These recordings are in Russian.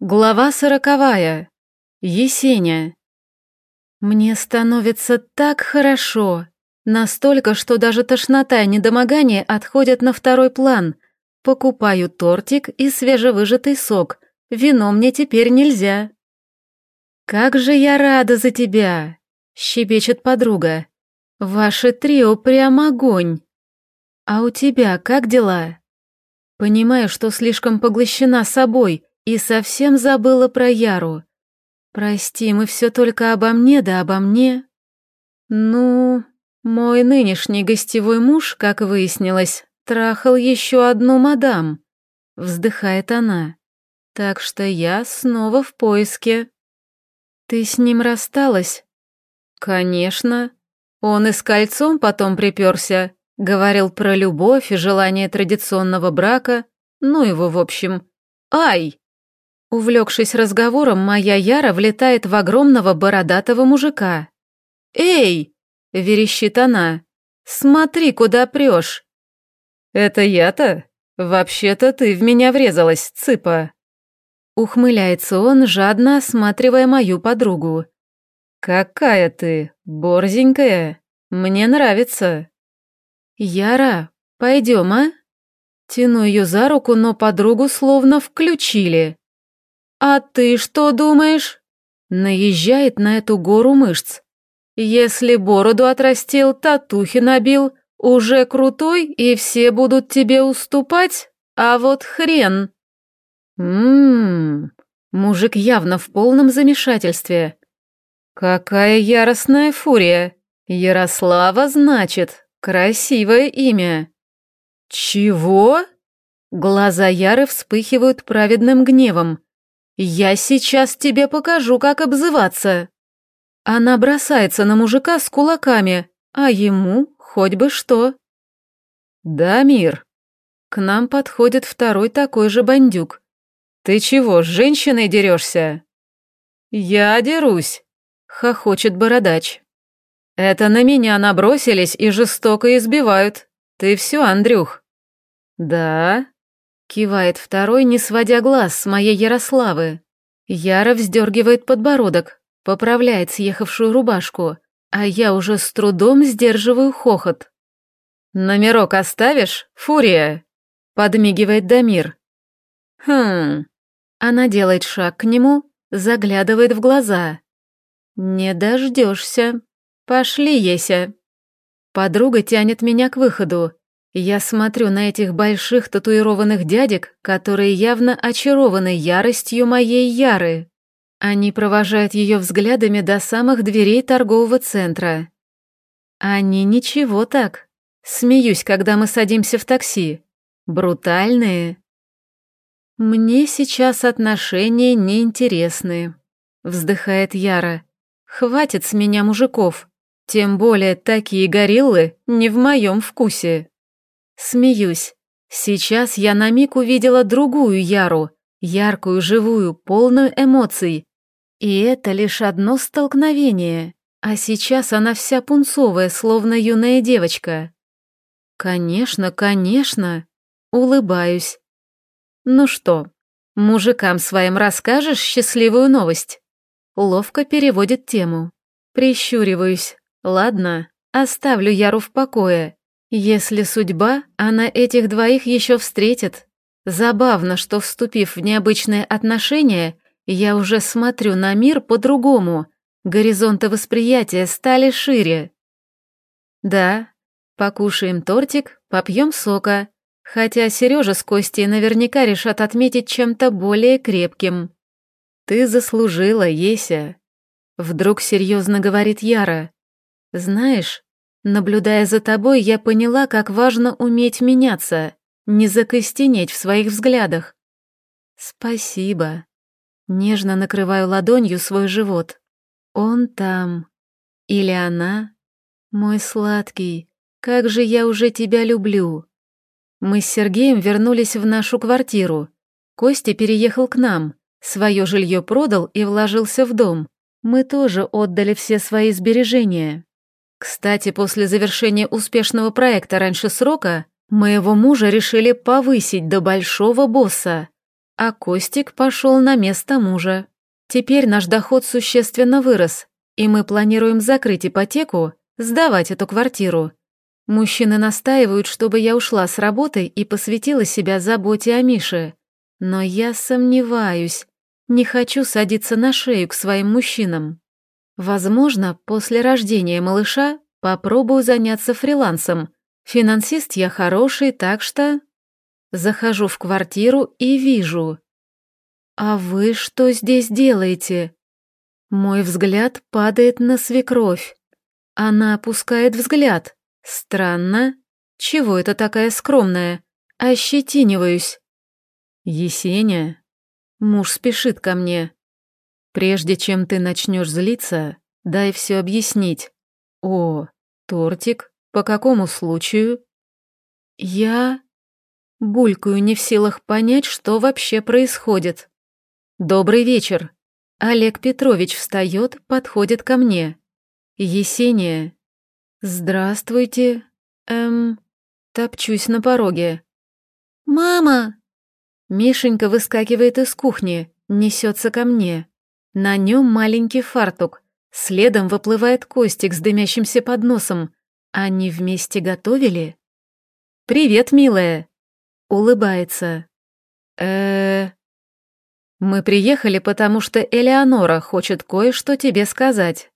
Глава сороковая. Есеня. Мне становится так хорошо. Настолько, что даже тошнота и недомогание отходят на второй план. Покупаю тортик и свежевыжатый сок. Вино мне теперь нельзя. «Как же я рада за тебя!» — щебечет подруга. «Ваше трио прям огонь!» «А у тебя как дела?» Понимаю, что слишком поглощена собой — и совсем забыла про Яру. Прости, мы все только обо мне да обо мне. Ну, мой нынешний гостевой муж, как выяснилось, трахал еще одну мадам. Вздыхает она. Так что я снова в поиске. Ты с ним рассталась? Конечно. Он и с кольцом потом приперся. Говорил про любовь и желание традиционного брака. Ну его, в общем. Ай! Увлекшись разговором, моя Яра влетает в огромного бородатого мужика. «Эй!» — верещит она. «Смотри, куда прешь!» «Это я-то? Вообще-то ты в меня врезалась, цыпа!» Ухмыляется он, жадно осматривая мою подругу. «Какая ты, борзенькая! Мне нравится!» «Яра, пойдем, а?» Тяну ее за руку, но подругу словно включили. «А ты что думаешь?» Наезжает на эту гору мышц. «Если бороду отрастил, татухи набил, уже крутой, и все будут тебе уступать, а вот хрен». «Ммм...» Мужик явно в полном замешательстве. «Какая яростная фурия! Ярослава, значит, красивое имя!» «Чего?» Глаза Яры вспыхивают праведным гневом. «Я сейчас тебе покажу, как обзываться!» Она бросается на мужика с кулаками, а ему хоть бы что. «Да, мир!» К нам подходит второй такой же бандюк. «Ты чего, с женщиной дерешься?» «Я дерусь!» — хохочет бородач. «Это на меня набросились и жестоко избивают. Ты все, Андрюх?» «Да?» Кивает второй, не сводя глаз с моей Ярославы. Яра вздергивает подбородок, поправляет съехавшую рубашку, а я уже с трудом сдерживаю хохот. «Номерок оставишь, Фурия?» — подмигивает Дамир. «Хм...» Она делает шаг к нему, заглядывает в глаза. «Не дождешься. Пошли, Еся». Подруга тянет меня к выходу, я смотрю на этих больших татуированных дядек, которые явно очарованы яростью моей Яры. Они провожают ее взглядами до самых дверей торгового центра. Они ничего так. Смеюсь, когда мы садимся в такси. Брутальные. Мне сейчас отношения неинтересны. Вздыхает Яра. Хватит с меня мужиков. Тем более такие гориллы не в моем вкусе. Смеюсь. Сейчас я на миг увидела другую Яру, яркую, живую, полную эмоций. И это лишь одно столкновение, а сейчас она вся пунцовая, словно юная девочка. Конечно, конечно. Улыбаюсь. Ну что, мужикам своим расскажешь счастливую новость? Ловко переводит тему. Прищуриваюсь. Ладно, оставлю Яру в покое. Если судьба, она этих двоих еще встретит. Забавно, что, вступив в необычные отношения, я уже смотрю на мир по-другому, горизонты восприятия стали шире. Да, покушаем тортик, попьем сока, хотя Сережа с Костей наверняка решат отметить чем-то более крепким. Ты заслужила, Еся. Вдруг серьезно говорит Яра. Знаешь, Наблюдая за тобой, я поняла, как важно уметь меняться, не закостенеть в своих взглядах. Спасибо. Нежно накрываю ладонью свой живот. Он там. Или она. Мой сладкий, как же я уже тебя люблю. Мы с Сергеем вернулись в нашу квартиру. Костя переехал к нам, свое жилье продал и вложился в дом. Мы тоже отдали все свои сбережения. Кстати, после завершения успешного проекта раньше срока, моего мужа решили повысить до большого босса. а Костик пошел на место мужа. Теперь наш доход существенно вырос, и мы планируем закрыть ипотеку, сдавать эту квартиру. Мужчины настаивают, чтобы я ушла с работы и посвятила себя заботе о Мише. Но я сомневаюсь, не хочу садиться на шею к своим мужчинам. Возможно, после рождения малыша попробую заняться фрилансом. Финансист я хороший, так что... Захожу в квартиру и вижу. «А вы что здесь делаете?» Мой взгляд падает на свекровь. Она опускает взгляд. Странно. Чего это такая скромная? Ощетиниваюсь. Есеня. Муж спешит ко мне. Прежде чем ты начнешь злиться, дай все объяснить. О, тортик? По какому случаю? Я... Булькаю не в силах понять, что вообще происходит. Добрый вечер. Олег Петрович встает, подходит ко мне. Есения. Здравствуйте. Эм... Топчусь на пороге. «Мама!» Мишенька выскакивает из кухни, несется ко мне. На нем маленький фартук. Следом выплывает Костик с дымящимся подносом. Они вместе готовили? «Привет, милая!» Улыбается. э Мы приехали, потому что Элеонора хочет кое-что тебе сказать.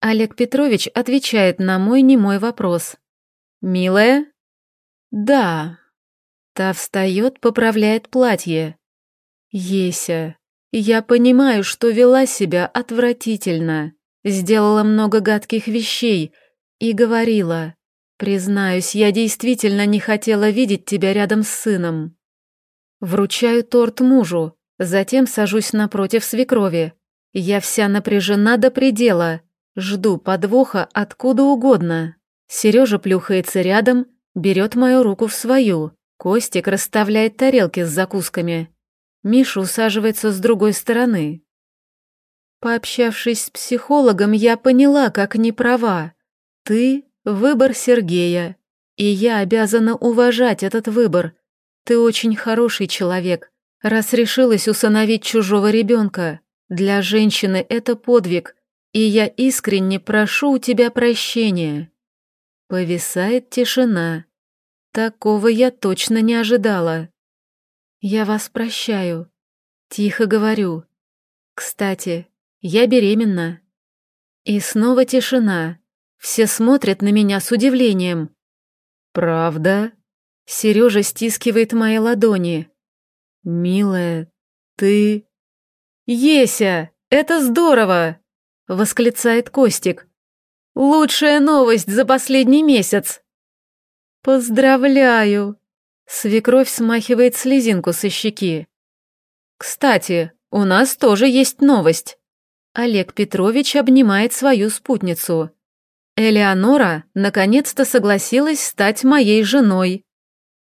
Олег Петрович отвечает на мой немой вопрос. «Милая?» «Да». Та встает, поправляет платье. «Еся, я понимаю, что вела себя отвратительно, сделала много гадких вещей и говорила, признаюсь, я действительно не хотела видеть тебя рядом с сыном. Вручаю торт мужу, затем сажусь напротив свекрови. Я вся напряжена до предела, жду подвоха откуда угодно. Сережа плюхается рядом, берет мою руку в свою, Костик расставляет тарелки с закусками. Миша усаживается с другой стороны. Пообщавшись с психологом, я поняла, как не права. Ты — выбор Сергея, и я обязана уважать этот выбор. Ты очень хороший человек, раз решилась усыновить чужого ребенка. Для женщины это подвиг, и я искренне прошу у тебя прощения. Повисает тишина. Такого я точно не ожидала. «Я вас прощаю», — тихо говорю. «Кстати, я беременна». И снова тишина. Все смотрят на меня с удивлением. «Правда?» Сережа стискивает мои ладони. «Милая, ты...» «Еся, это здорово!» — восклицает Костик. «Лучшая новость за последний месяц!» «Поздравляю!» Свекровь смахивает слезинку со щеки. «Кстати, у нас тоже есть новость». Олег Петрович обнимает свою спутницу. Элеонора наконец-то согласилась стать моей женой.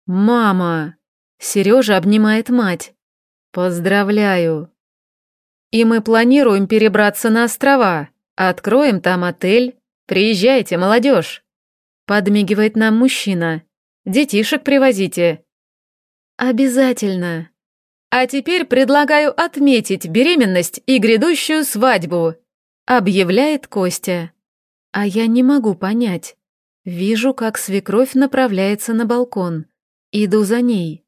«Мама!» Сережа обнимает мать. «Поздравляю!» «И мы планируем перебраться на острова. Откроем там отель. Приезжайте, молодежь!» Подмигивает нам мужчина. Детишек привозите». «Обязательно». «А теперь предлагаю отметить беременность и грядущую свадьбу», объявляет Костя. А я не могу понять. Вижу, как свекровь направляется на балкон. Иду за ней.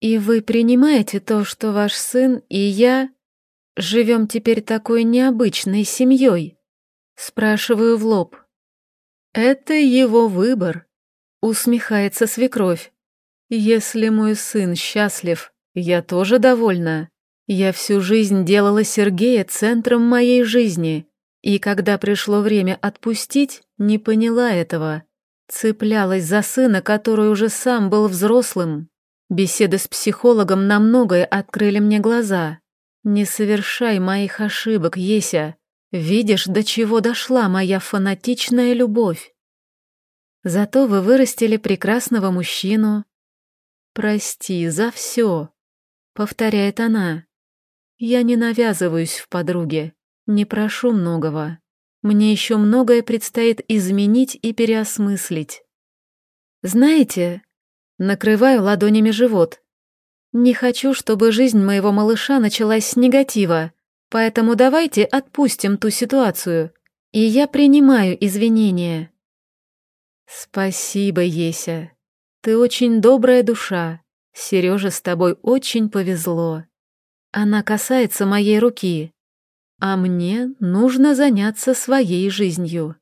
«И вы принимаете то, что ваш сын и я живем теперь такой необычной семьей?» Спрашиваю в лоб. «Это его выбор», Усмехается свекровь. Если мой сын счастлив, я тоже довольна. Я всю жизнь делала Сергея центром моей жизни, и когда пришло время отпустить, не поняла этого. Цеплялась за сына, который уже сам был взрослым. Беседы с психологом на многое открыли мне глаза. Не совершай моих ошибок, Еся. Видишь, до чего дошла моя фанатичная любовь. Зато вы вырастили прекрасного мужчину. Прости за все, повторяет она. Я не навязываюсь в подруге, не прошу многого. Мне еще многое предстоит изменить и переосмыслить. Знаете, накрываю ладонями живот. Не хочу, чтобы жизнь моего малыша началась с негатива, поэтому давайте отпустим ту ситуацию, и я принимаю извинения». «Спасибо, Еся. Ты очень добрая душа. Сереже с тобой очень повезло. Она касается моей руки, а мне нужно заняться своей жизнью».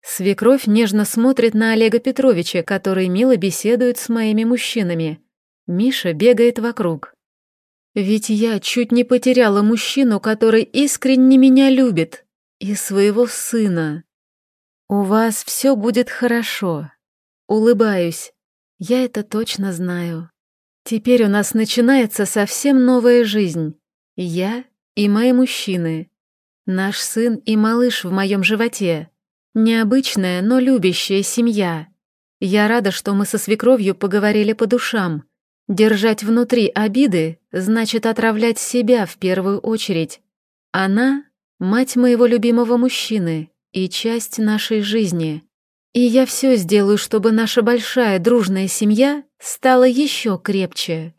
Свекровь нежно смотрит на Олега Петровича, который мило беседует с моими мужчинами. Миша бегает вокруг. Ведь я чуть не потеряла мужчину, который искренне меня любит, и своего сына. У вас все будет хорошо. Улыбаюсь. Я это точно знаю. Теперь у нас начинается совсем новая жизнь. Я и мои мужчины. Наш сын и малыш в моем животе. Необычная, но любящая семья. Я рада, что мы со свекровью поговорили по душам. Держать внутри обиды значит отравлять себя в первую очередь. Она — мать моего любимого мужчины и часть нашей жизни. И я все сделаю, чтобы наша большая дружная семья стала еще крепче.